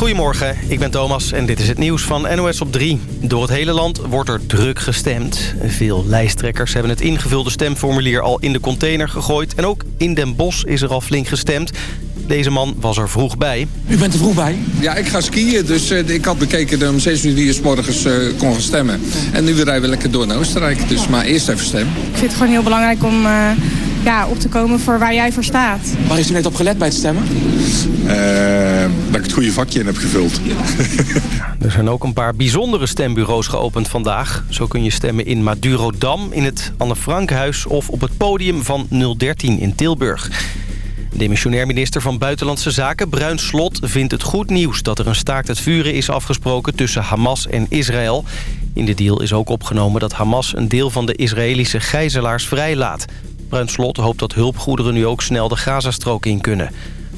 Goedemorgen, ik ben Thomas en dit is het nieuws van NOS op 3. Door het hele land wordt er druk gestemd. Veel lijsttrekkers hebben het ingevulde stemformulier al in de container gegooid... en ook in Den Bosch is er al flink gestemd. Deze man was er vroeg bij. U bent er vroeg bij? Ja, ik ga skiën, dus uh, ik had bekeken dat om 6 uur die s morgens uh, kon gaan stemmen. En nu rijden we lekker door naar Oostenrijk, dus maar eerst even stemmen. Ik vind het gewoon heel belangrijk om... Uh ja, op te komen voor waar jij voor staat. Waar is u net op gelet bij het stemmen? Uh, dat ik het goede vakje in heb gevuld. er zijn ook een paar bijzondere stembureaus geopend vandaag. Zo kun je stemmen in Madurodam, in het Anne Frankhuis... of op het podium van 013 in Tilburg. Demissionair minister van Buitenlandse Zaken Bruin Slot vindt het goed nieuws... dat er een staakt het vuren is afgesproken tussen Hamas en Israël. In de deal is ook opgenomen dat Hamas een deel van de Israëlische gijzelaars vrijlaat. Bruin Slot hoopt dat hulpgoederen nu ook snel de Gazastrook in kunnen.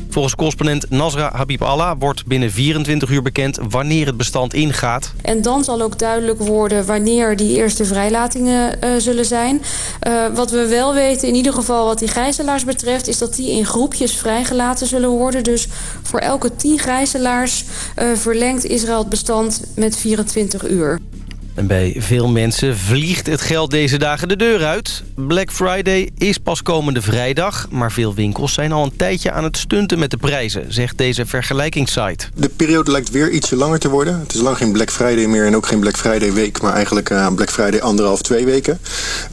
Volgens correspondent Nasra Habib Allah wordt binnen 24 uur bekend wanneer het bestand ingaat. En dan zal ook duidelijk worden wanneer die eerste vrijlatingen uh, zullen zijn. Uh, wat we wel weten, in ieder geval wat die gijzelaars betreft... is dat die in groepjes vrijgelaten zullen worden. Dus voor elke 10 gijzelaars uh, verlengt Israël het bestand met 24 uur. En bij veel mensen vliegt het geld deze dagen de deur uit. Black Friday is pas komende vrijdag... maar veel winkels zijn al een tijdje aan het stunten met de prijzen... zegt deze vergelijkingssite. De periode lijkt weer ietsje langer te worden. Het is lang geen Black Friday meer en ook geen Black Friday week... maar eigenlijk uh, Black Friday anderhalf, twee weken.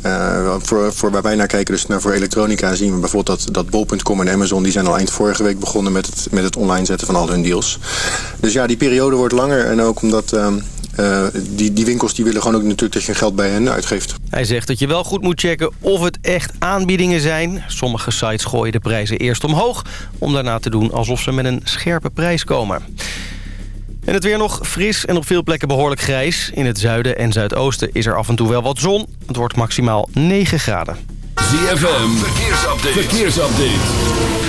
Uh, voor, voor waar wij naar kijken, dus naar voor elektronica... zien we bijvoorbeeld dat, dat Bol.com en Amazon... die zijn al eind vorige week begonnen met het, met het online zetten van al hun deals. Dus ja, die periode wordt langer en ook omdat... Uh, uh, die, die winkels die willen gewoon ook natuurlijk dat je geld bij hen uitgeeft. Hij zegt dat je wel goed moet checken of het echt aanbiedingen zijn. Sommige sites gooien de prijzen eerst omhoog... om daarna te doen alsof ze met een scherpe prijs komen. En het weer nog fris en op veel plekken behoorlijk grijs. In het zuiden en zuidoosten is er af en toe wel wat zon. Het wordt maximaal 9 graden. ZFM, verkeersupdate. verkeersupdate.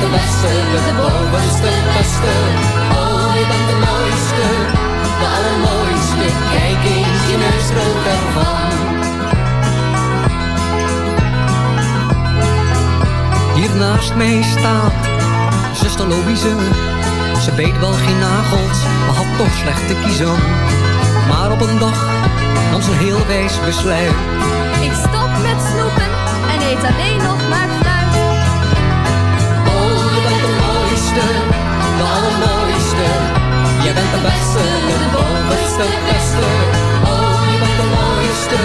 De bovenste, beste. Oh, je bent de mooiste, de allermooiste. Kijk eens, je neus rood ervan. Hier naast mij staat zuster Louise. Ze beet wel geen nagels, maar had toch slecht te kiezen. Maar op een dag nam ze heel wijs besluit. Ik stop met snoepen en eet alleen nog maar de Je bent de beste, de bovenste, beste. Oh, je bent de mooiste,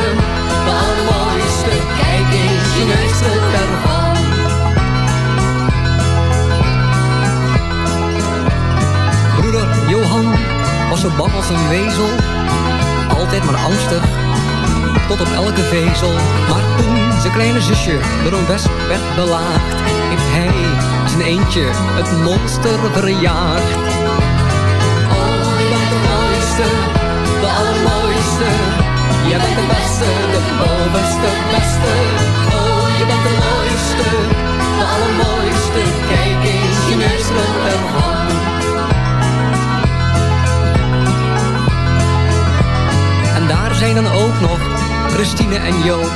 de allermooiste. Kijk eens, je neus ervan. Broeder Johan was zo bang als een wezel. Altijd maar angstig, tot op elke vezel. Maar toen zijn kleine zusje door een wesp werd belaagd, heeft hij zijn eentje het monster verjaagd. allermooiste. Je bent de beste, de bovenste, beste. Oh, je bent de mooiste, de allermooiste. Kijk eens, je neus rond en hand. En daar zijn dan ook nog Christine en Joop.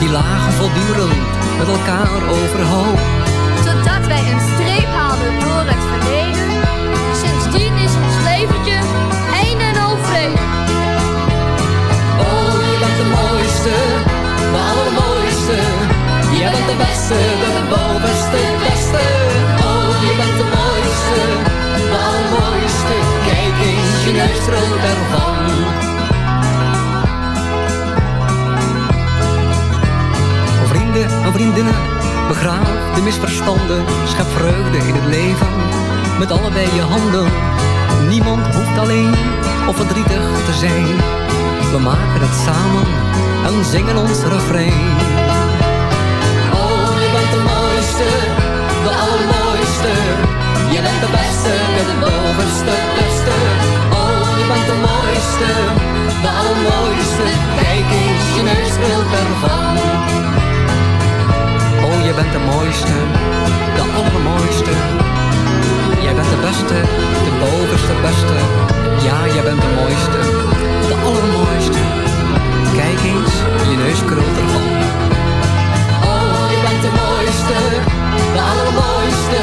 Die lagen voortdurend met elkaar overhoop. Totdat wij een streep haalden Oh, je bent de mooiste, de allermooiste. Jij bent de beste, de bovenste, beste. Oh, je bent de mooiste, de allermooiste. Kijk eens, je neus rood ervan. Vrienden en vriendinnen, begraaf de misverstanden. Schep vreugde in het leven, met allebei je handen. Niemand hoeft alleen of verdrietig te zijn. We maken het samen en zingen ons refrein. Oh, je bent de mooiste, de allermooiste. Je bent de beste, de bovenste, beste. Oh, je bent de mooiste, de allermooiste. Kijk eens, je neus wilt ervan. Oh, je bent de mooiste, de allermooiste. Jij bent de beste, de bovenste beste. Ja, jij bent de mooiste, de allermooiste. Kijk eens, je neus krult ervan. Oh, je bent de mooiste, de allermooiste.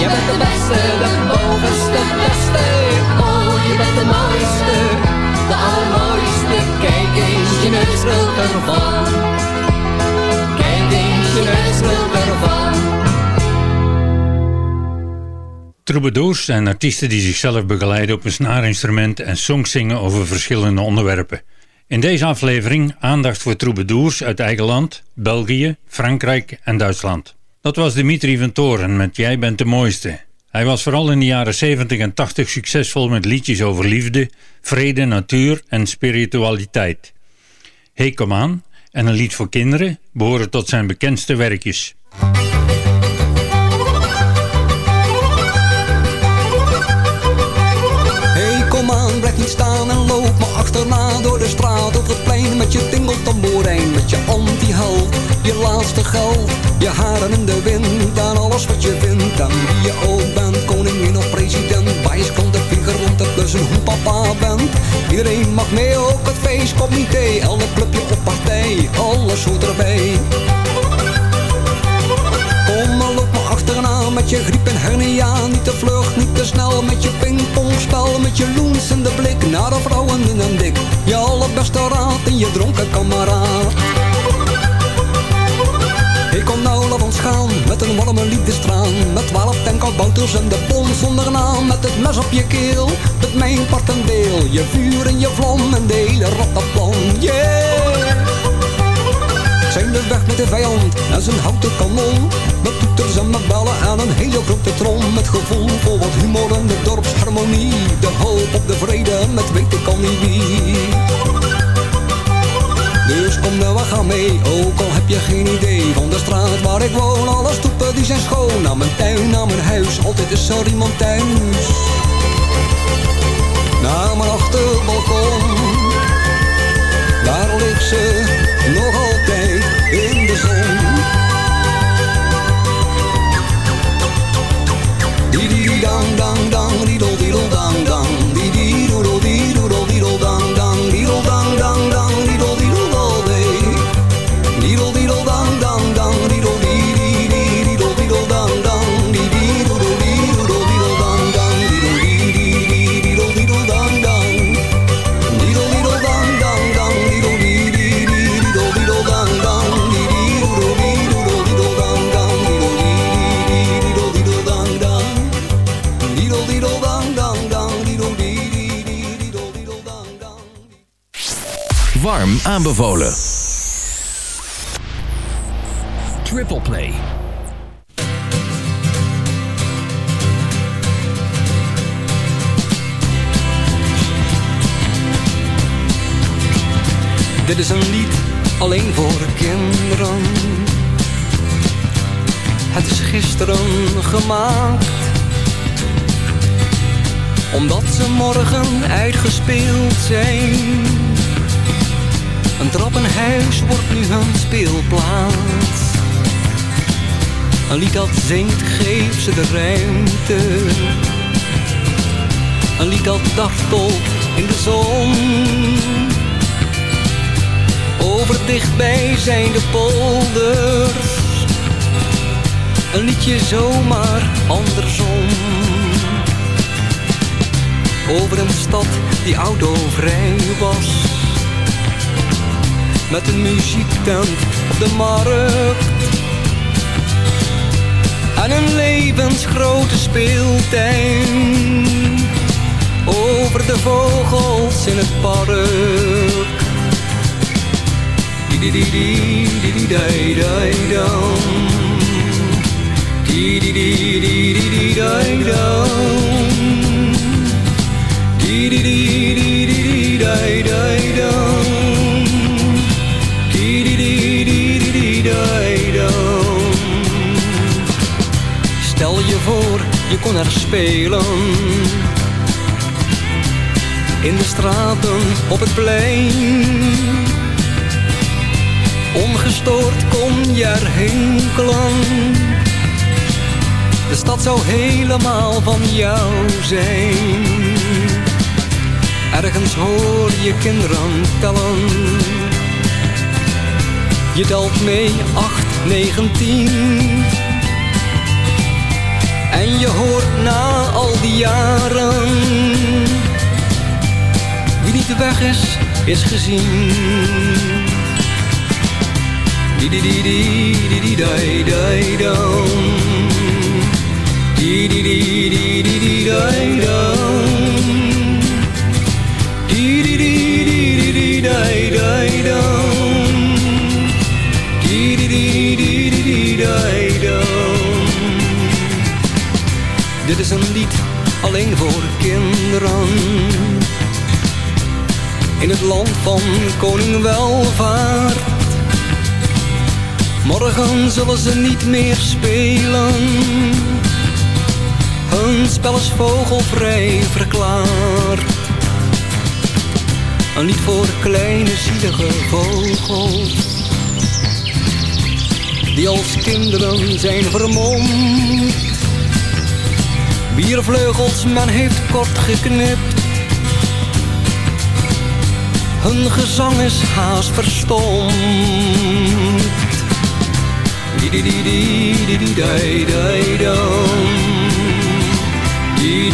Je bent de beste, de bovenste, beste. Oh, je bent de mooiste, de allermooiste. Kijk eens, je neus krult ervan. Kijk eens, je neus krult ervan. Troubadours zijn artiesten die zichzelf begeleiden op een snaarinstrument en songs zingen over verschillende onderwerpen. In deze aflevering aandacht voor troubadours uit eigen land, België, Frankrijk en Duitsland. Dat was Dimitri van Toren met Jij bent de mooiste. Hij was vooral in de jaren 70 en 80 succesvol met liedjes over liefde, vrede, natuur en spiritualiteit. Hey kom aan en een lied voor kinderen behoren tot zijn bekendste werkjes. Staan en loop me achterna door de straat of het plein met je tingeltamboerijn, met je anti-held, je laatste geld, je haren in de wind aan alles wat je vindt, aan wie je ook bent, koningin of president, wijskant de vlieger rond het bus en hoe papa bent. Iedereen mag mee, ook het feestcomité, elk clubje of partij, alles hoort erbij. Kom maar loop me achterna met je griep en hernia Niet te te snel met je pingpongspel Met je loensende blik naar de vrouwen in een dik. Je allerbeste raad en je dronken kameraad. Ik laat ons gaan met een warme liefdestraan Met twaalf tankkabouters en de bon zonder naam Met het mes op je keel, met mijn part en deel Je vuur en je vlam en de hele rattenplan Yeah! Zijn we weg met de vijand en zijn houten kanon. Met toeters en met bellen en een hele grote trom. Met gevoel voor wat humor en de dorpsharmonie. De hoop op de vrede met weet ik al niet wie. Dus kom nou, we gaan mee, ook al heb je geen idee Van de straat waar ik woon, alle stoepen die zijn schoon Naar mijn tuin, naar mijn huis, altijd is er iemand thuis Naar mijn achterbalkon Daar ligt ze nog altijd in de zon. Warm aanbevolen. Triple Play. Dit is een lied alleen voor kinderen. Het is gisteren gemaakt. Omdat ze morgen uitgespeeld zijn. Een trappenhuis wordt nu hun speelplaats. Een lied dat zingt, geeft ze de ruimte. Een lied dat dartelt in de zon. over dichtbijzijnde polders. Een liedje zomaar andersom. Over een stad die autovrij was. Met een muziektent op de markt. En een levensgrote speeltuin. Over de vogels in het park. di di di di di di. Di di di di di di. Di di di di di di dai dam. Je kon er spelen. In de straten, op het plein ongestoord kon je er hinkelen. De stad zou helemaal van jou zijn. Ergens hoor je kinderen tellen. Je telt mee 8, 19. En je hoort na al die jaren. Wie niet weg is, is gezien. Di di di di dai dai. Di di di di. Dit is een lied alleen voor kinderen. In het land van koning welvaart Morgen zullen ze niet meer spelen. Hun spel is vogelvrij verklaard. Een lied voor kleine zielige vogels. Die als kinderen zijn vermomd. Wier vleugels men heeft kort geknipt. Hun gezang is haast verstomd. Di di di di di di dai dai dum. Di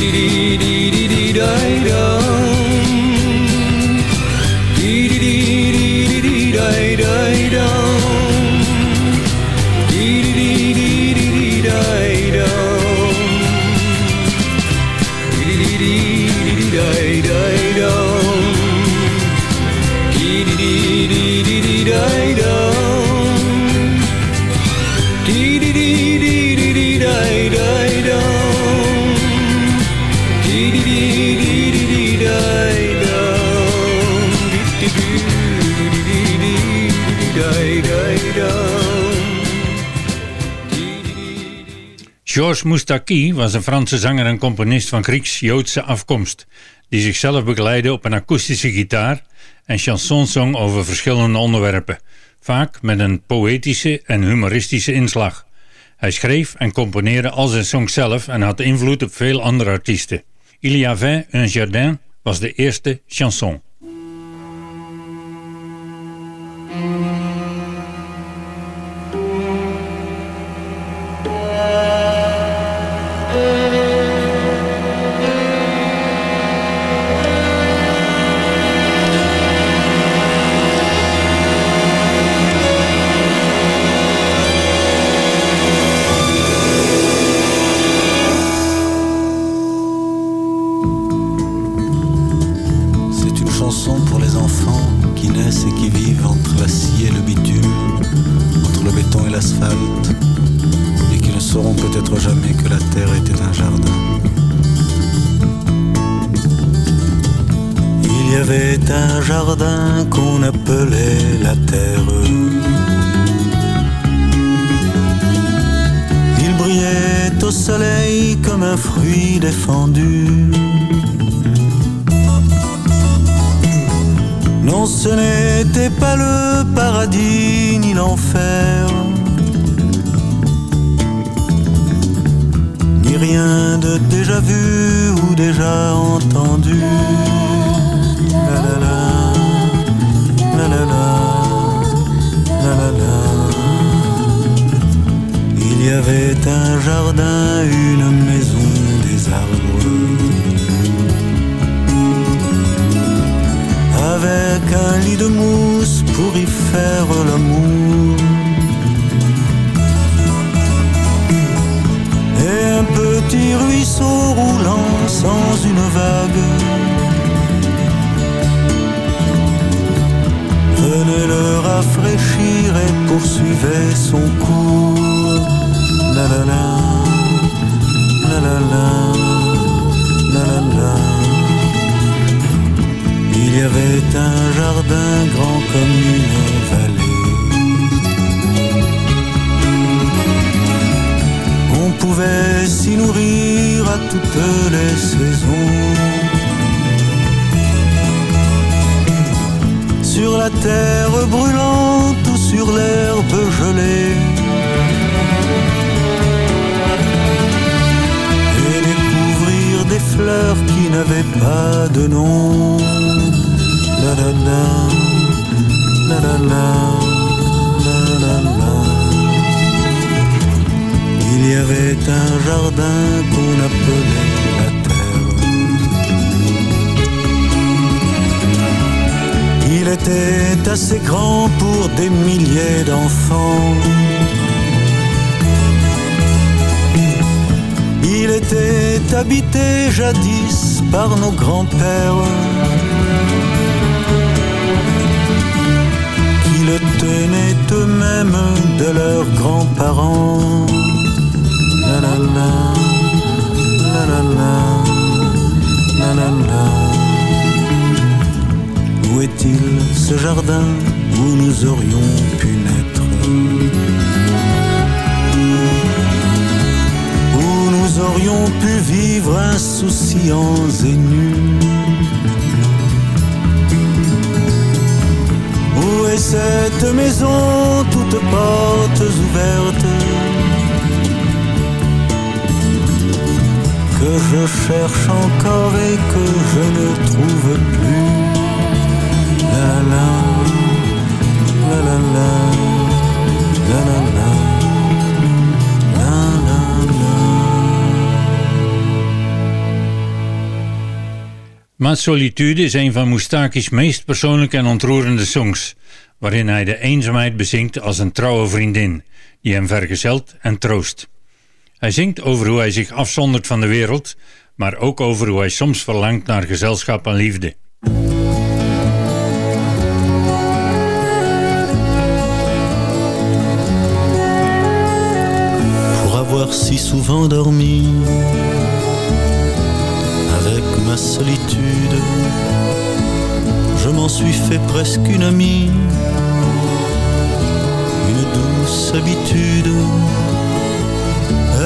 Georges Moustaki was een Franse zanger en componist van Grieks-Joodse afkomst, die zichzelf begeleidde op een akoestische gitaar en chansons zong over verschillende onderwerpen, vaak met een poëtische en humoristische inslag. Hij schreef en componeerde al zijn songs zelf en had invloed op veel andere artiesten. Il y avait un jardin was de eerste chanson. rien de déjà vu ou déjà entendu. Il y avait un jardin, une maison, des arbres. Avec un lit de mousse pour y faire l'amour. Roulant sans une vague. venait le rafraîchir et poursuivait son cours. La la la, la la la, la la la. Il y avait un jardin grand comme une vallée. On pouvait s'y nourrir à toutes les saisons. sur la terre brûlante ou sur l'herbe gelée. Et découvrir des fleurs qui n'avaient pas de nom. La la la, la la la, Il y avait un jardin qu'on appelait la Il était assez grand pour des milliers d'enfants. Il était habité jadis par nos grands-pères qui le tenaient eux-mêmes de leurs grands-parents. Où est-il ce jardin où nous aurions pu naître? Où nous aurions pu vivre insouciants et nus? Où est cette maison toutes portes ouvertes que je cherche encore et que je ne trouve plus. La la, la la la, la la la. la, la, la. Ma Solitude is een van Moustaki's meest persoonlijke en ontroerende songs, waarin hij de eenzaamheid bezinkt als een trouwe vriendin, die hem vergezelt en troost. Hij zingt over hoe hij zich afzondert van de wereld, maar ook over hoe hij soms verlangt naar gezelschap en liefde. Pour avoir si souvent dormi avec ma solitude, je m'en suis fait presque une amie, une douce habitude.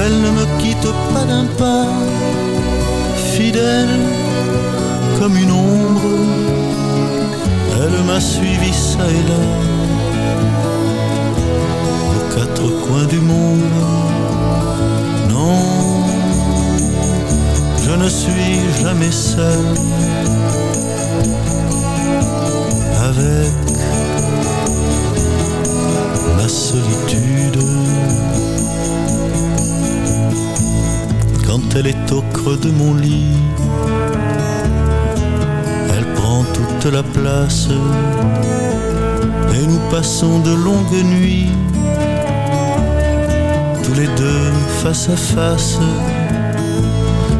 Elle ne me quitte pas d'un pas, fidèle comme une ombre. Elle m'a suivi ça et là, aux quatre coins du monde. Non, je ne suis jamais seul avec ma solitude. Quand elle est au creux de mon lit, elle prend toute la place et nous passons de longues nuits, tous les deux face à face.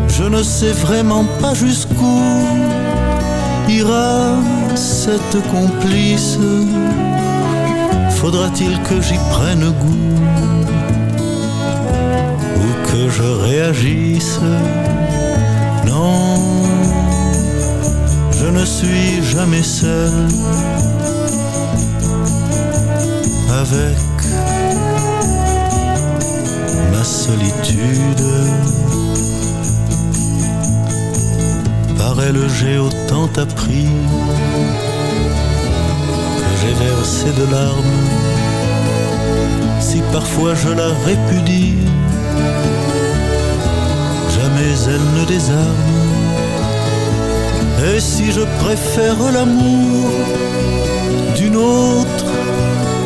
Je ne sais vraiment pas jusqu'où ira cette complice. Faudra-t-il que j'y prenne goût? Je réagisse Non, je ne suis jamais seul avec ma solitude. Par elle j'ai autant appris que j'ai versé de larmes. Si parfois je la répudie, jamais elle ne désarme. Et si je préfère l'amour d'une autre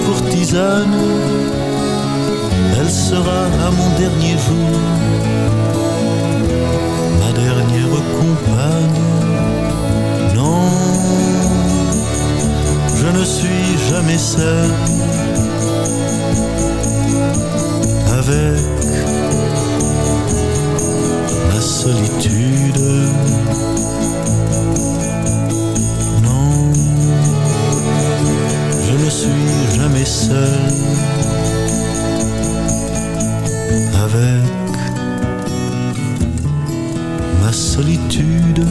courtisane, elle sera à mon dernier jour ma dernière compagne. Non, je ne suis jamais seul avec solitude. Non, je ne suis jamais seul avec ma solitude.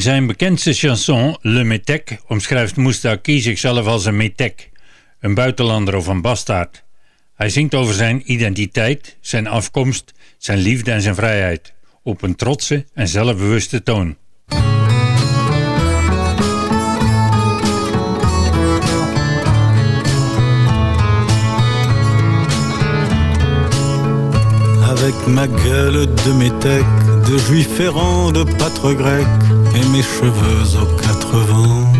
In zijn bekendste chanson Le Métèque omschrijft Moustaki zichzelf als een Métèque, een buitenlander of een bastaard. Hij zingt over zijn identiteit, zijn afkomst, zijn liefde en zijn vrijheid, op een trotse en zelfbewuste toon. Avec ma gueule de métèque, de juif errant, de pâtre grec, et mes cheveux aux quatre vents.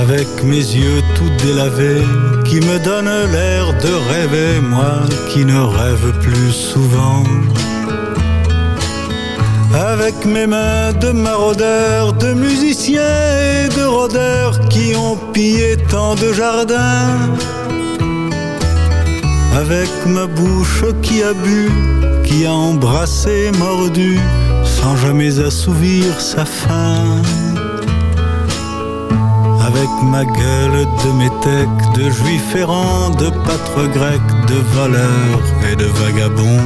Avec mes yeux tout délavés, qui me donnent l'air de rêver, moi qui ne rêve plus souvent. Avec mes mains de maraudeurs, de musiciens et de rôdeurs qui ont pillé tant de jardins avec ma bouche qui a bu, qui a embrassé, mordu, sans jamais assouvir sa faim. Avec ma gueule de métèque, de juif errant, de pâtre grec, de voleur et de vagabond.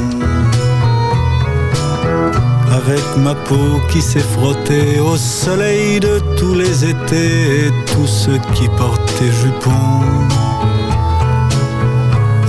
Avec ma peau qui s'est frottée au soleil de tous les étés et tous ceux qui portaient jupons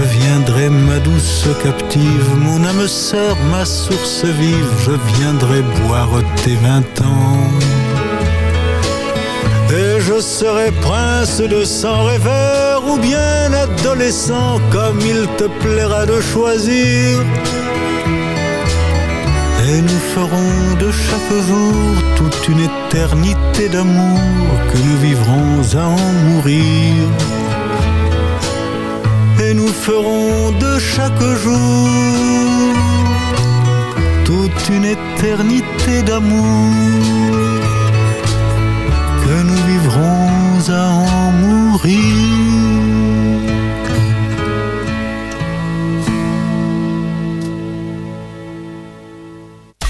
Je viendrai ma douce captive, mon âme sœur, ma source vive, je viendrai boire tes vingt ans. Et je serai prince de sang rêveur ou bien adolescent, comme il te plaira de choisir. Et nous ferons de chaque jour toute une éternité d'amour que nous vivrons à en mourir nous ferons de chaque jour toute une éternité d'amour que nous vivrons à en mourir.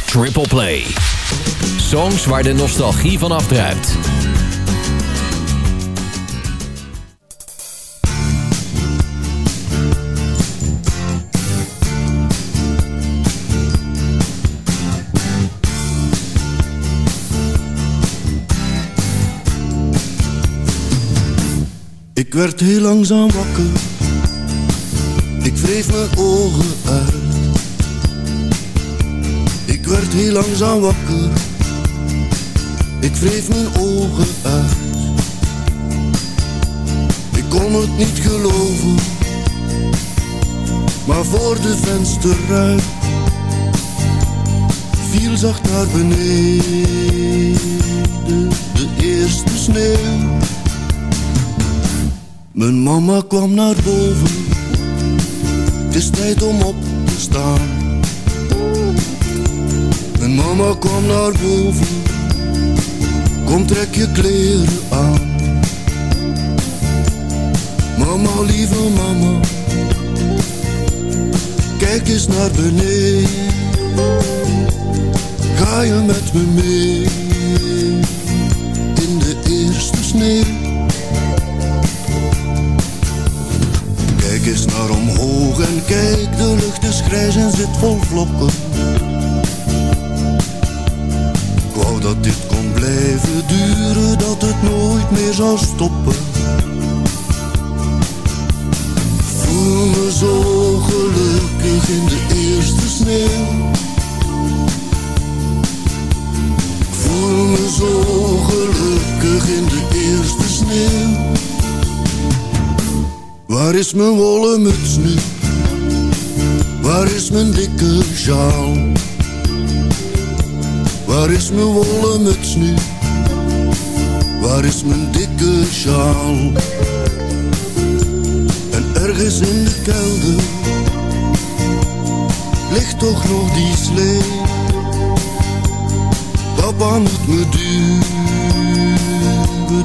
Triple Play. Songs waar de nostalgie van afdruipt. Ik werd heel langzaam wakker. Ik wreef mijn ogen uit. Ik werd heel langzaam wakker. Ik wreef mijn ogen uit. Ik kon het niet geloven. Maar voor de vensterruit viel zacht naar beneden de eerste sneeuw. Mijn mama kwam naar boven, het is tijd om op te staan. Mijn mama kwam naar boven, kom trek je kleren aan. Mama, lieve mama, kijk eens naar beneden. Ga je met me mee in de eerste sneeuw? eens naar omhoog en kijk, de lucht is grijs en zit vol vlokken. Ik wou dat dit kon blijven duren, dat het nooit meer zou stoppen. Voel me zo gelukkig in de eerste sneeuw. Voel me zo gelukkig in de eerste sneeuw. Waar is mijn wollen muts nu? Waar is mijn dikke sjaal? Waar is mijn wollen muts nu? Waar is mijn dikke sjaal? En ergens in de kelder ligt toch nog die slee. Papa moet me duwen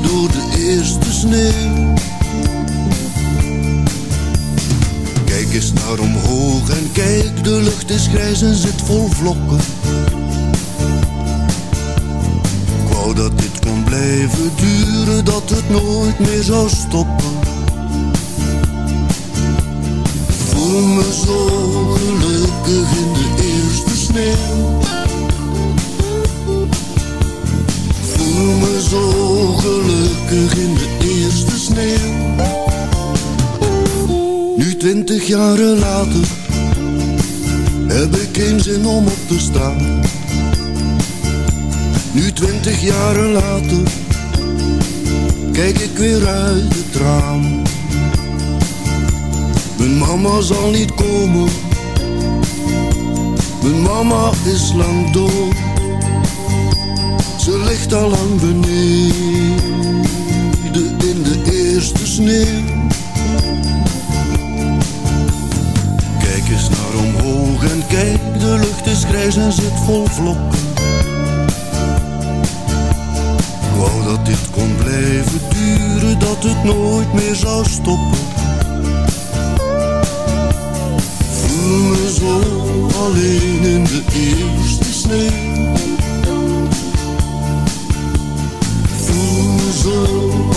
door de eerste sneeuw. Eens naar omhoog en kijk, de lucht is grijs en zit vol vlokken. Ik wou dat dit kon blijven duren, dat het nooit meer zou stoppen. Voel me zo gelukkig in de eerste sneeuw. Voel me zo gelukkig in de eerste sneeuw. Twintig jaren later heb ik geen zin om op te staan. Nu twintig jaren later kijk ik weer uit het raam. Mijn mama zal niet komen, mijn mama is lang dood. Ze ligt al lang beneden in de eerste sneeuw. Kijk, de lucht is grijs en zit vol vlokken. Wou dat dit kon blijven duren, dat het nooit meer zou stoppen. Voel me zo alleen in de eerste sneeuw. Voel me zo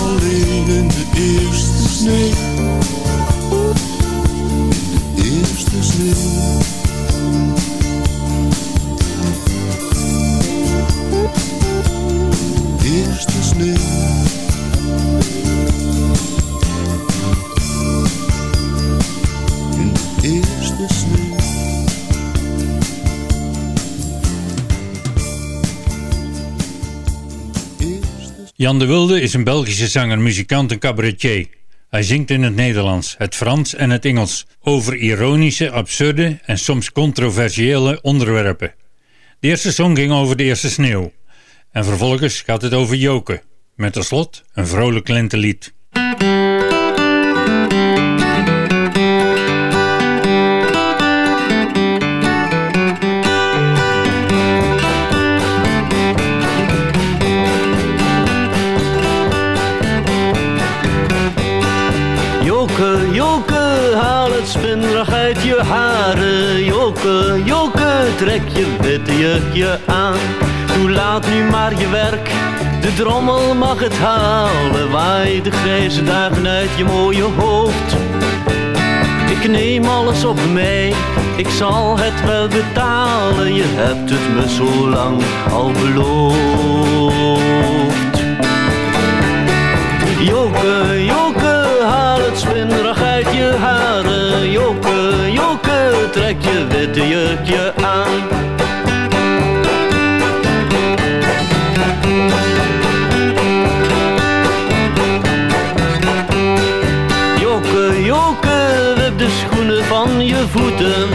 alleen in de eerste sneeuw. Jan de Wilde is een Belgische zanger, muzikant en cabaretier. Hij zingt in het Nederlands, het Frans en het Engels over ironische, absurde en soms controversiële onderwerpen. De eerste song ging over de eerste sneeuw. En vervolgens gaat het over Joke, met als slot een vrolijk lentelied. Je witte jurkje aan. Doe laat nu maar je werk, de drommel mag het halen. Waai de grijze dagen uit je mooie hoofd. Ik neem alles op mij, ik zal het wel betalen. Je hebt het me zo lang al beloofd. Joke, trek je witte jurkje aan. Joke, Joke, wip de schoenen van je voeten.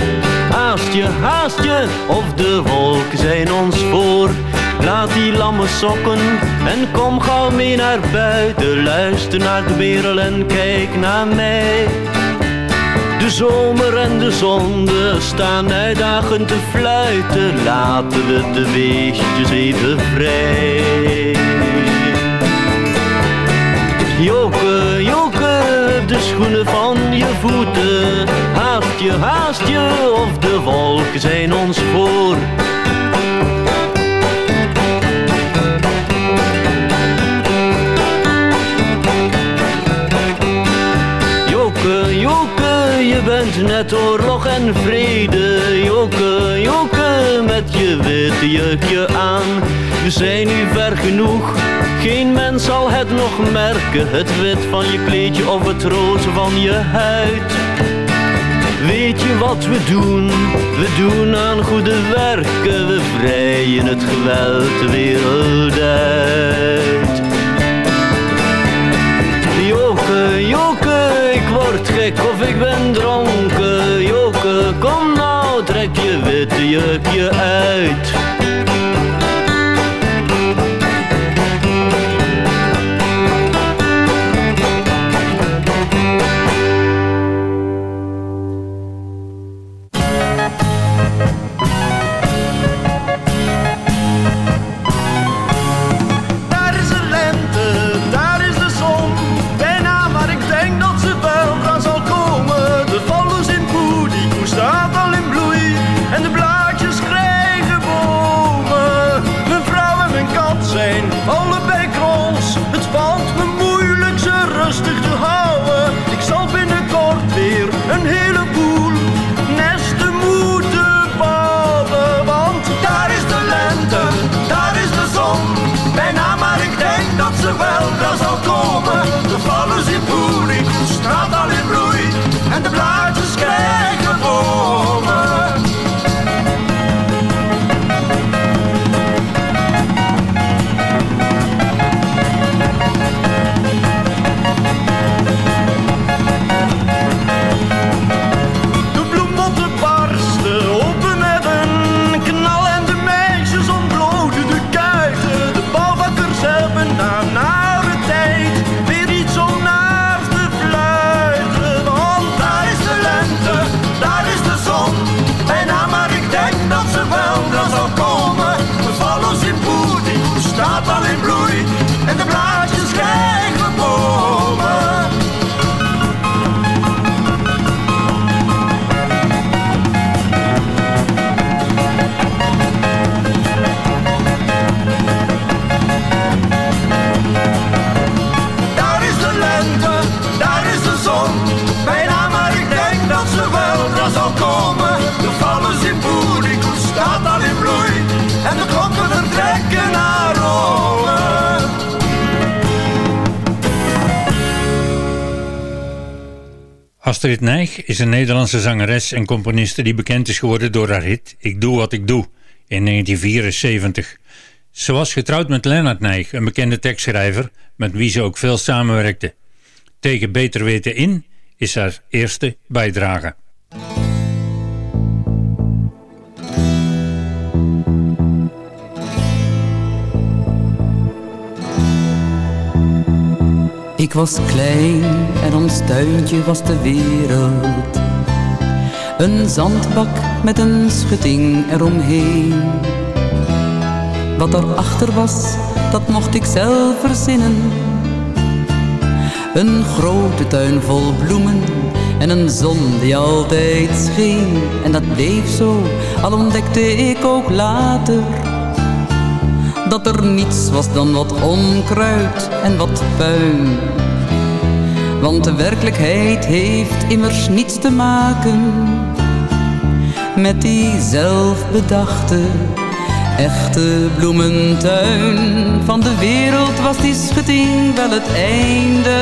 Haast je, haast je, of de wolken zijn ons voor. Laat die lamme sokken en kom gauw mee naar buiten. Luister naar de wereld en kijk naar mij. Zomer en de zonde staan uitdagend te fluiten. Laten we de beestjes even vrij. Joke, joke, de schoenen van je voeten. Haast je, haast je, of de wolken zijn ons voor. Net oorlog en vrede. Joke, Joke, met je witte jukje aan. We zijn nu ver genoeg, geen mens zal het nog merken. Het wit van je kleedje of het roze van je huid. Weet je wat we doen? We doen aan goede werken, we vrijen het geweld de wereld uit. Joke, ik word gek of ik ben dronken. Kom nou, trek je witte jukje uit. Astrid Nijg is een Nederlandse zangeres en componiste die bekend is geworden door haar hit Ik Doe Wat Ik Doe in 1974. Ze was getrouwd met Lennart Nijg, een bekende tekstschrijver met wie ze ook veel samenwerkte. Tegen Beter Weten In is haar eerste bijdrage. Ik was klein en ons tuintje was de wereld. Een zandbak met een schutting eromheen. Wat erachter was, dat mocht ik zelf verzinnen. Een grote tuin vol bloemen en een zon die altijd scheen. En dat bleef zo, al ontdekte ik ook later dat er niets was dan wat onkruid en wat puin. Want de werkelijkheid heeft immers niets te maken met die zelfbedachte, echte bloementuin. Van de wereld was die schutting wel het einde.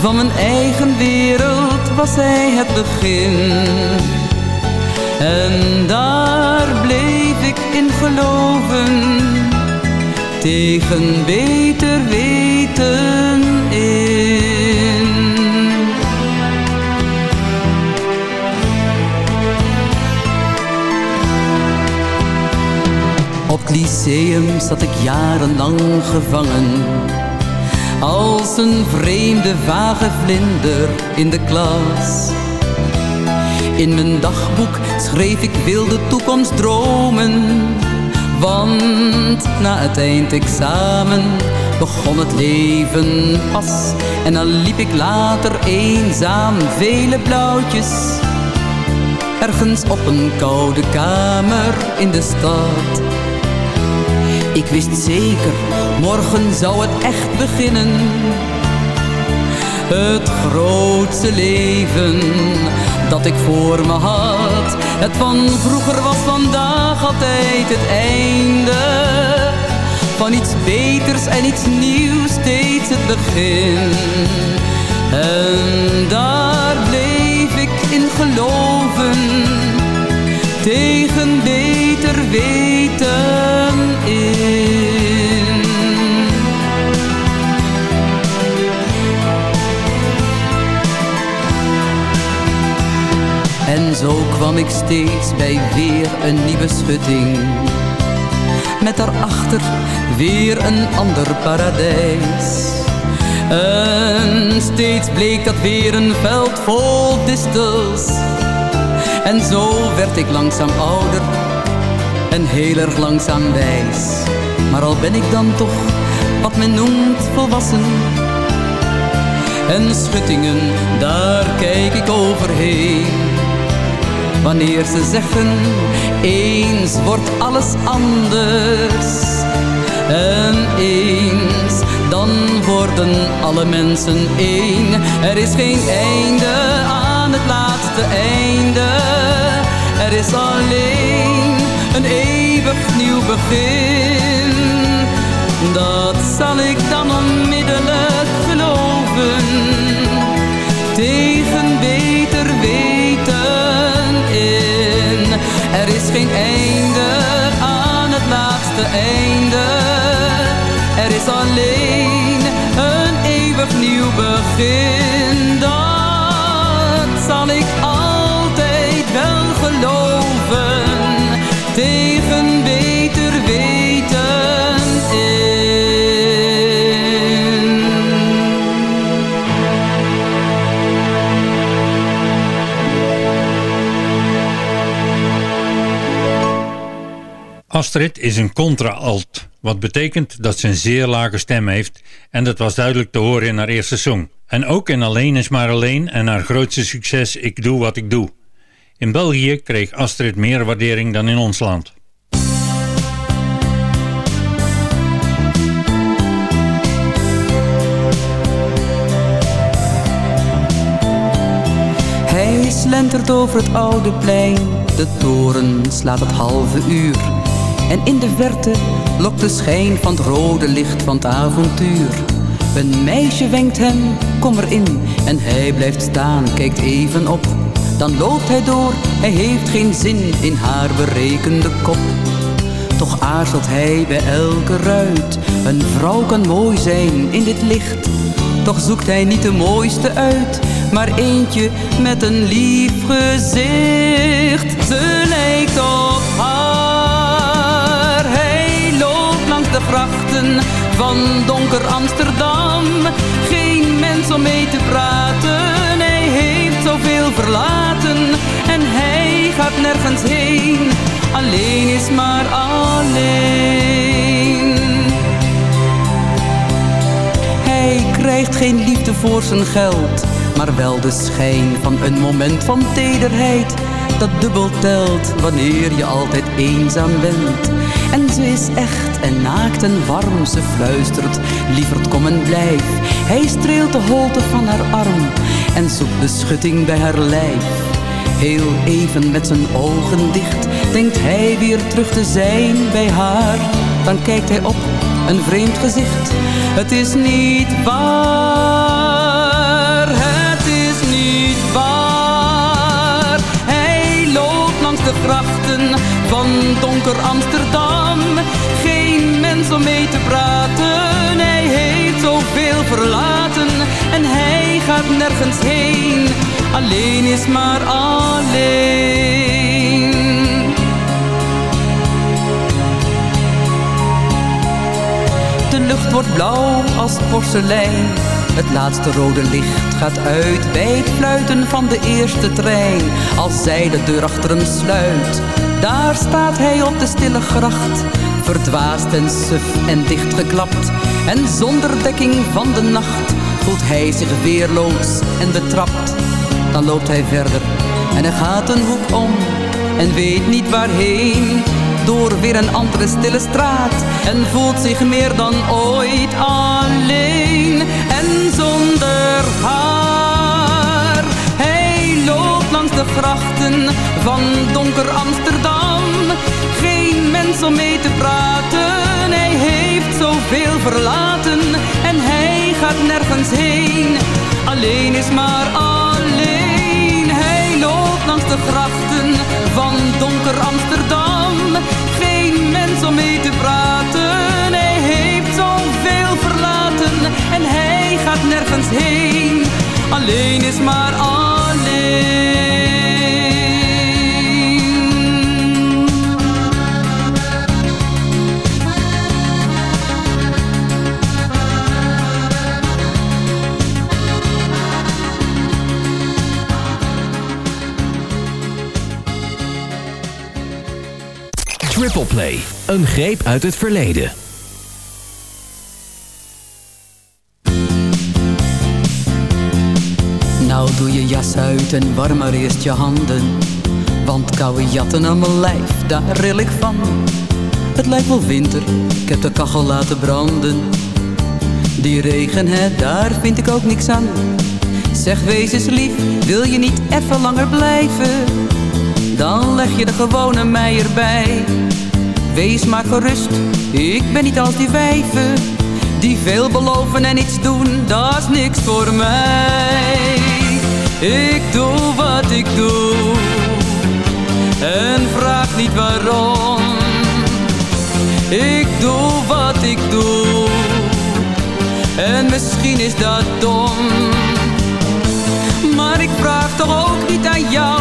Van mijn eigen wereld was zij het begin. En daar bleef ik in geloven, tegen beter in. Op het lyceum zat ik jarenlang gevangen, als een vreemde vage vlinder in de klas. In mijn dagboek schreef ik wilde toekomstdromen. Want na het eindexamen begon het leven pas. En dan liep ik later eenzaam vele blauwtjes. Ergens op een koude kamer in de stad. Ik wist zeker, morgen zou het echt beginnen. Het grootste leven dat ik voor me had. Het van vroeger was vandaag altijd het einde. Van iets beters en iets nieuws steeds het begin. En daar bleef ik in geloven. Tegen beter weten in. En zo kwam ik steeds bij weer een nieuwe schutting. Met daarachter weer een ander paradijs. En steeds bleek dat weer een veld vol distels. En zo werd ik langzaam ouder en heel erg langzaam wijs. Maar al ben ik dan toch wat men noemt volwassen. En schuttingen, daar kijk ik overheen. Wanneer ze zeggen, eens wordt alles anders. En eens, dan worden alle mensen één. Er is geen einde aan het laatste einde. Er is alleen een eeuwig nieuw begin. Dat zal ik dan onmiddellijk geloven. Er is geen einde aan het laatste einde. Er is alleen een eeuwig nieuw begin. Dat zal ik Astrid is een contra-alt, wat betekent dat ze een zeer lage stem heeft en dat was duidelijk te horen in haar eerste song. En ook in Alleen is maar alleen en haar grootste succes Ik doe wat ik doe. In België kreeg Astrid meer waardering dan in ons land. Hij slentert over het oude plein, de toren slaat het halve uur. En in de verte lokt de schijn van het rode licht van het avontuur. Een meisje wenkt hem, kom erin, en hij blijft staan, kijkt even op. Dan loopt hij door, hij heeft geen zin in haar berekende kop. Toch aarzelt hij bij elke ruit, een vrouw kan mooi zijn in dit licht. Toch zoekt hij niet de mooiste uit, maar eentje met een lief gezicht. Ze lijkt op haar. Van donker Amsterdam. Geen mens om mee te praten, hij heeft zoveel verlaten. En hij gaat nergens heen, alleen is maar alleen. Hij krijgt geen liefde voor zijn geld, maar wel de schijn van een moment van tederheid. Dat dubbel telt wanneer je altijd eenzaam bent. En ze is echt en naakt en warm, ze fluistert, lieverd kom en blijf. Hij streelt de holte van haar arm en zoekt beschutting bij haar lijf. Heel even met zijn ogen dicht, denkt hij weer terug te zijn bij haar. Dan kijkt hij op, een vreemd gezicht. Het is niet waar, het is niet waar. Hij loopt langs de grachten van donker Amsterdam. Geen mens om mee te praten, hij heeft zoveel verlaten. En hij gaat nergens heen, alleen is maar alleen. De lucht wordt blauw als porselein. Het laatste rode licht gaat uit bij het fluiten van de eerste trein. Als zij de deur achter hem sluit, daar staat hij op de stille gracht. Verdwaasd en suf en dichtgeklapt. En zonder dekking van de nacht voelt hij zich weerloos en betrapt. Dan loopt hij verder en hij gaat een hoek om en weet niet waarheen door weer een andere stille straat en voelt zich meer dan ooit alleen en zonder haar. De grachten van donker Amsterdam. Geen mens om mee te praten, hij heeft zoveel verlaten en hij gaat nergens heen. Alleen is maar alleen, hij loopt langs de grachten van donker Amsterdam. Geen mens om mee te praten, hij heeft zoveel verlaten en hij gaat nergens heen. Alleen is maar alleen. Play, een greep uit het verleden. Nou doe je jas uit en warm maar eerst je handen. Want koude jatten aan mijn lijf, daar ril ik van. Het lijkt wel winter, ik heb de kachel laten branden. Die regen, hè, daar vind ik ook niks aan. Zeg, wees eens lief, wil je niet even langer blijven? Dan leg je er gewoon een mei erbij. Wees maar gerust, ik ben niet als die wijven. Die veel beloven en iets doen, dat is niks voor mij. Ik doe wat ik doe en vraag niet waarom. Ik doe wat ik doe en misschien is dat dom. Maar ik vraag toch ook niet aan jou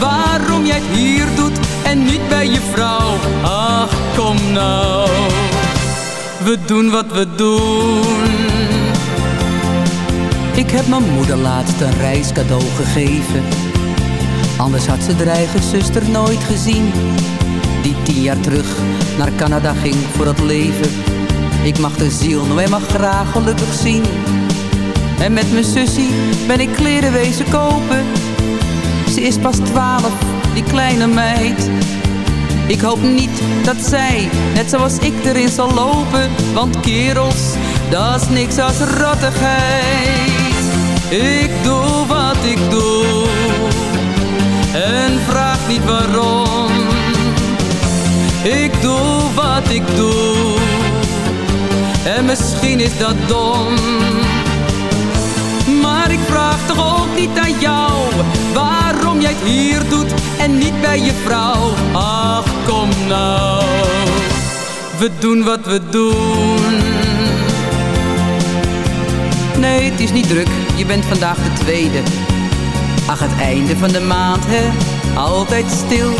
waarom jij het hier doet en niet bij je vrouw. Ach, kom nou, we doen wat we doen. Ik heb mijn moeder laatst een reiscadeau gegeven. Anders had ze de eigen zuster nooit gezien. Die tien jaar terug naar Canada ging voor het leven. Ik mag de ziel nou eenmaal graag gelukkig zien. En met mijn sussie ben ik kleren wezen kopen. Ze is pas twaalf, die kleine meid. Ik hoop niet dat zij, net zoals ik, erin zal lopen. Want kerels, dat is niks als rottigheid. Ik doe wat ik doe en vraag niet waarom. Ik doe wat ik doe en misschien is dat dom. Ik vraag toch ook niet aan jou waarom jij het hier doet en niet bij je vrouw. Ach, kom nou, we doen wat we doen. Nee, het is niet druk, je bent vandaag de tweede. Ach, het einde van de maand, hè, altijd stil.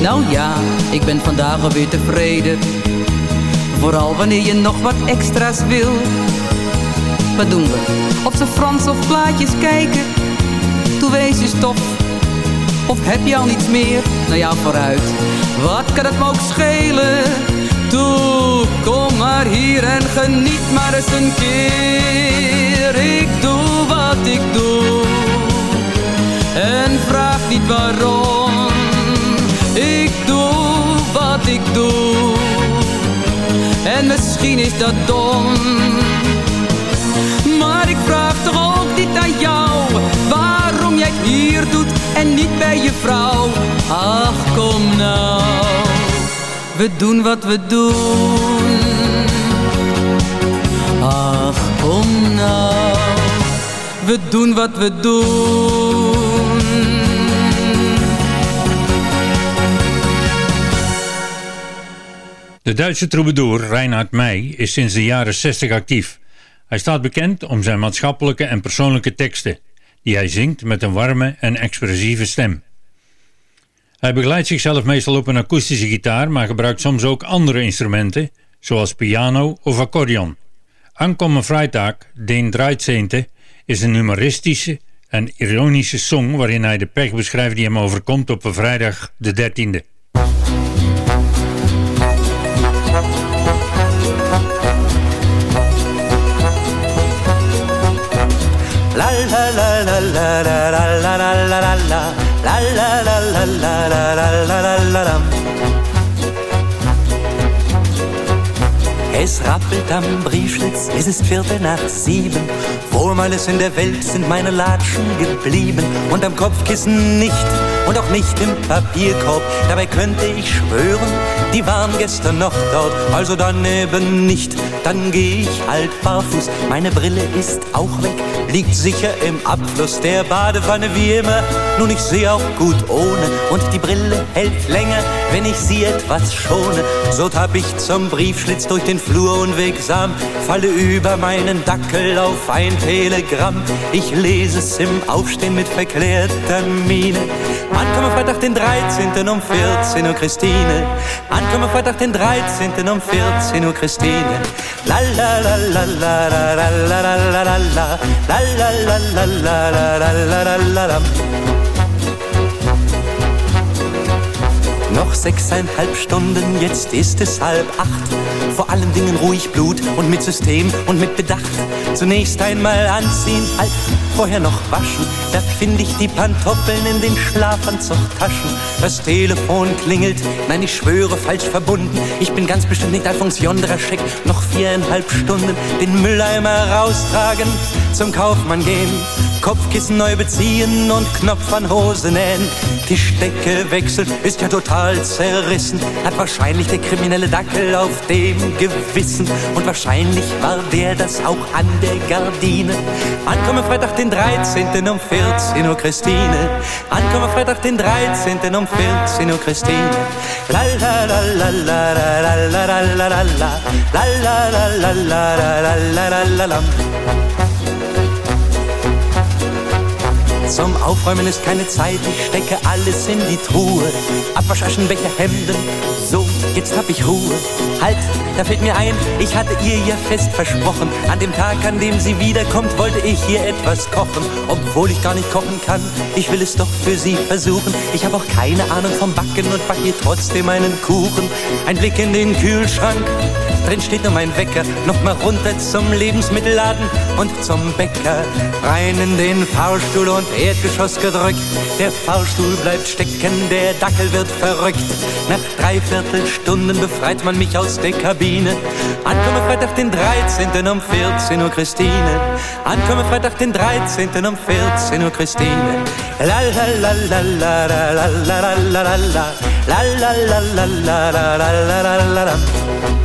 Nou ja, ik ben vandaag alweer tevreden. Vooral wanneer je nog wat extra's wil. Wat doen we? Op z'n Frans of plaatjes kijken? Toe wees je stof. Of heb je al niets meer? Nou ja, vooruit. Wat kan het me ook schelen? Toe, kom maar hier en geniet maar eens een keer. Ik doe wat ik doe en vraag niet waarom. Ik doe wat ik doe en misschien is dat dom. Toch ook niet aan jou waarom jij hier doet en niet bij je vrouw. Ach, kom nou we doen wat we doen. Ach, kom nou, we doen wat we doen. De Duitse troubadour Reinhard Meij is sinds de jaren 60 actief. Hij staat bekend om zijn maatschappelijke en persoonlijke teksten, die hij zingt met een warme en expressieve stem. Hij begeleidt zichzelf meestal op een akoestische gitaar, maar gebruikt soms ook andere instrumenten, zoals piano of accordeon. Ankommen Freitag, Den Draaitzente, is een humoristische en ironische song waarin hij de pech beschrijft die hem overkomt op een vrijdag de 13e. Es rappelt am Briefschlitz, es ist Viertel nach sieben. Vormals in der Welt sind meine Latschen geblieben. Und am Kopfkissen nicht und auch nicht im Papierkorb. Dabei könnte ich schwören, die waren gestern noch dort. Also dann eben nicht, dann geh ich halt barfuß. Meine Brille ist auch weg, liegt sicher im Abfluss der Badewanne wie immer. Nun, ich sehe auch gut ohne und die Brille hält länger, wenn ich sie etwas schone. So tapp ich zum Briefschlitz durch den Flur unwegsam, falle über meinen Dackel auf ein Telegramm. Ich lese es im Aufstehen mit verklärter Miene. Ankomme Freitag den 13. um 14 Uhr Christine. Ankomme Freitag den 13. um 14 Uhr Christine. La la la la la la la la la la la la la la la la la la la la la Noch sechseinhalb Stunden, jetzt ist es halb acht. Vor allen Dingen ruhig Blut und mit System und mit Bedacht. Zunächst einmal anziehen, halt, vorher noch waschen. Da finde ich die Pantoffeln in den Schlafanzugtaschen. Das Telefon klingelt, nein, ich schwöre, falsch verbunden. Ich bin ganz bestimmt nicht Alfons Jondraschek. Noch viereinhalb Stunden den Mülleimer raustragen, zum Kaufmann gehen. Kopfkissen neu beziehen und Knopf an Hose nähen. Die Stecke wechseln, ist ja total zerrissen. Hat wahrscheinlich der kriminelle Dackel auf dem Gewissen. Und wahrscheinlich war der das auch an der Gardine. Ankomme Freitag den 13. um 14 Uhr Christine. Ankomme Freitag den 13. um 14 Uhr Christine. La la la la la la la la la la la la la la la la la la la la Zum Aufräumen ist keine Zeit, ich stecke alles in die Truhe. Abwaschtaschen, Becher, Hemden, so, jetzt hab ich Ruhe. Halt, da fällt mir ein, ich hatte ihr ja fest versprochen. An dem Tag, an dem sie wiederkommt, wollte ich ihr etwas kochen. Obwohl ich gar nicht kochen kann, ich will es doch für sie versuchen. Ich habe auch keine Ahnung vom Backen und back ihr trotzdem einen Kuchen. Ein Blick in den Kühlschrank, drin steht nur mein Wecker. Nochmal runter zum Lebensmittelladen und zum Bäcker. Rein in den Fahrstuhl und Erdgeschoss gedrückt. Der Fahrstuhl bleibt stecken, der Dackel wird verrückt. Nach dreiviertel Stunden befreit man mich aus der Kabine. Ankomme Freitag den 13. um 14 Uhr Christine. Ankomme Freitag den 13. um 14 Uhr Christine. La la la la la la la la la la la la la la la la la la la la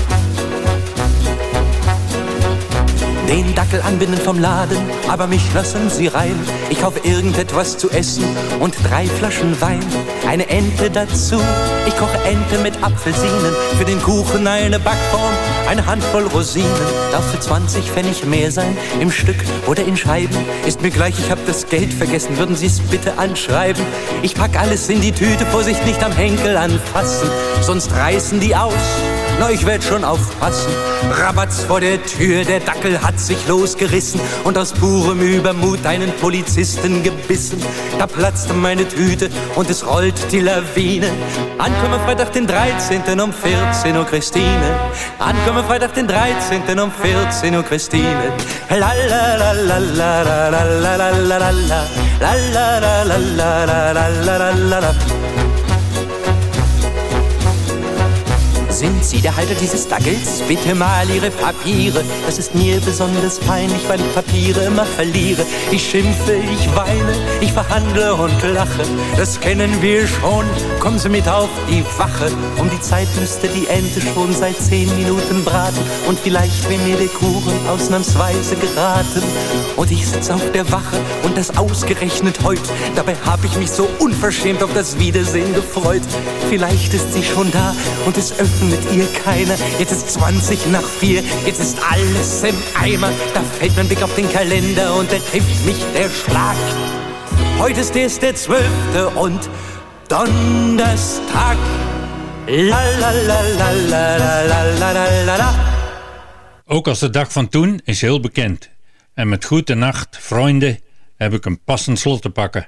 den Dackel anbinden vom Laden, aber mich lassen sie rein. Ich kaufe irgendetwas zu essen und drei Flaschen Wein. Eine Ente dazu, ich koche Ente mit Apfelsinen. Für den Kuchen eine Backform, eine Handvoll Rosinen. Darf für 20 Pfennig mehr sein, im Stück oder in Scheiben. Ist mir gleich, ich hab das Geld vergessen, würden Sie es bitte anschreiben. Ich pack alles in die Tüte, Vorsicht nicht am Henkel anfassen, sonst reißen die aus. Na, ich werd schon aufpassen. Rabatz vor der Tür, der Dackel hat sich losgerissen und aus purem Übermut einen Polizisten gebissen. Da platzte meine Tüte und es rollt die Lawine. Ankomme Freitag den 13. um 14 Uhr Christine. Ankomme Freitag den 13. um 14 Uhr Christine. La la la la la la la la la la la la la la la la la la la la Sind Sie der Halter dieses Dackels? Bitte mal Ihre Papiere. Das ist mir besonders peinlich, weil ich Papiere immer verliere. Ich schimpfe, ich weine, ich verhandle und lache. Das kennen wir schon. Kommen Sie mit auf die Wache. Um die Zeit müsste die Ente schon seit zehn Minuten braten. Und vielleicht wäre mir der Kuchen ausnahmsweise geraten. Und ich sitze auf der Wache und das ausgerechnet heut. Dabei habe ich mich so unverschämt auf das Wiedersehen gefreut. Vielleicht ist sie schon da und es öffnet ihr keiner. Jetzt ist 20 nach 4, jetzt ist alles im Eimer. Da fällt mein Blick auf den Kalender und da trifft mich der Schlag. Heute ist erst der 12. und Donnerstag. La la la la la la la la la la. Ook als de dag van toen is heel bekend. En met goede nacht, vrienden, heb ik een passend slot te pakken.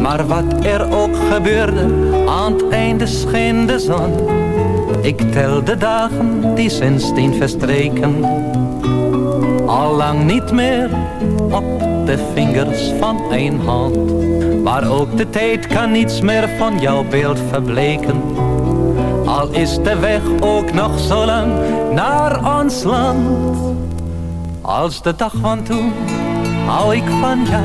Maar wat er ook gebeurde, aan het einde scheen de zon. Ik tel de dagen die sindsdien verstreken. Allang niet meer op de vingers van één hand. Maar ook de tijd kan niets meer van jouw beeld verbleken. Al is de weg ook nog zo lang naar ons land. Als de dag van toen hou ik van jou.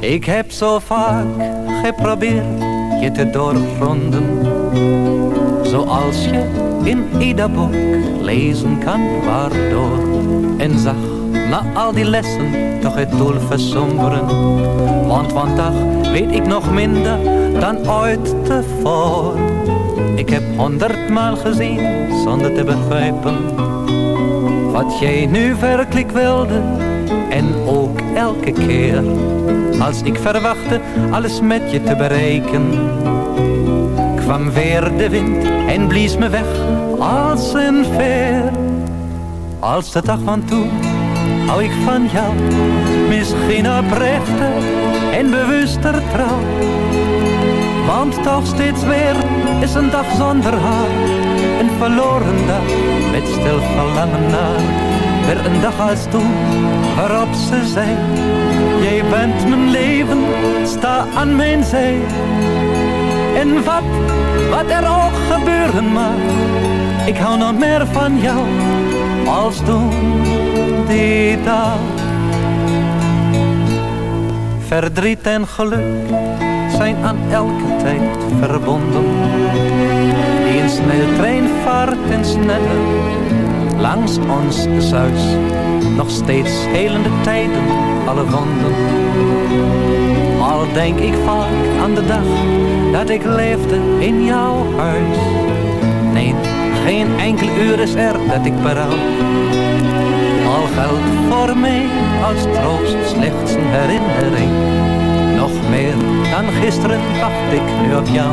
Ik heb zo vaak geprobeerd je te doorgronden. Zoals je in ieder boek lezen kan waardoor. En zag na al die lessen toch het doel versomberen. Want vandaag weet ik nog minder dan ooit tevoren. Ik heb honderdmaal gezien zonder te begrijpen. Wat jij nu werkelijk wilde en ook elke keer als ik verwachtte alles met je te bereiken kwam weer de wind en blies me weg als een veer. Als de dag van toen hou ik van jou, misschien oprechter en bewuster trouw. Want toch steeds weer is een dag zonder haar, een verloren dag Weer een dag als toen, waarop ze zei, jij bent mijn leven, sta aan mijn zij. En wat, wat er ook gebeuren mag, ik hou nog meer van jou als toen die dag. Verdriet en geluk zijn aan elke tijd verbonden. Die een snelle trein vaart en sneller langs ons zuis. Nog steeds helende tijden, alle wonden. Al denk ik vaak aan de dag dat ik leefde in jouw huis. Nee, geen enkel uur is er dat ik berouw. Al geldt voor mij als troost slechts een herinnering. Nog meer dan gisteren wacht ik nu op jou.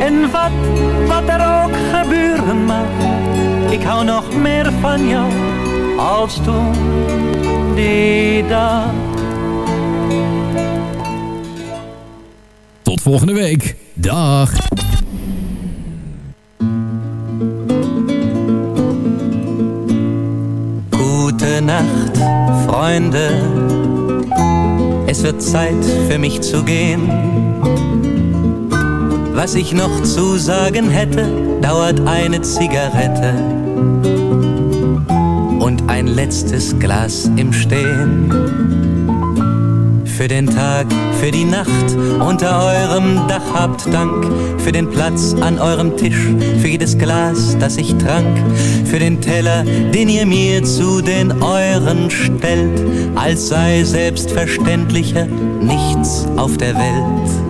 En wat, wat er ook gebeuren mag, ik hou nog meer van jou als toen die dag. Tot volgende week. Dag. Gute Nacht, Freunde. Es wird Zeit für mich zu gehen. Was ich noch zu sagen hätte, dauert eine Zigarette und ein letztes Glas im Stehen. Für den Tag, für die Nacht unter eurem Dach habt Dank. Für den Platz an eurem Tisch, für jedes Glas, das ich trank. Für den Teller, den ihr mir zu den euren stellt, als sei selbstverständlicher nichts auf der Welt.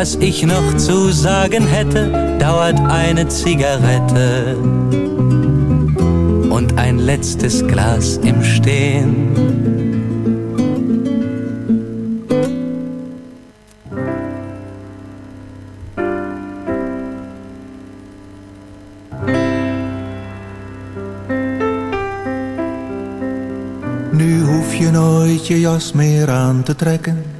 Was ich noch zu sagen hätte, dauert eine Zigarette und ein letztes Glas im Stehen. Nu hoef je nooit je jas meer aan te trekken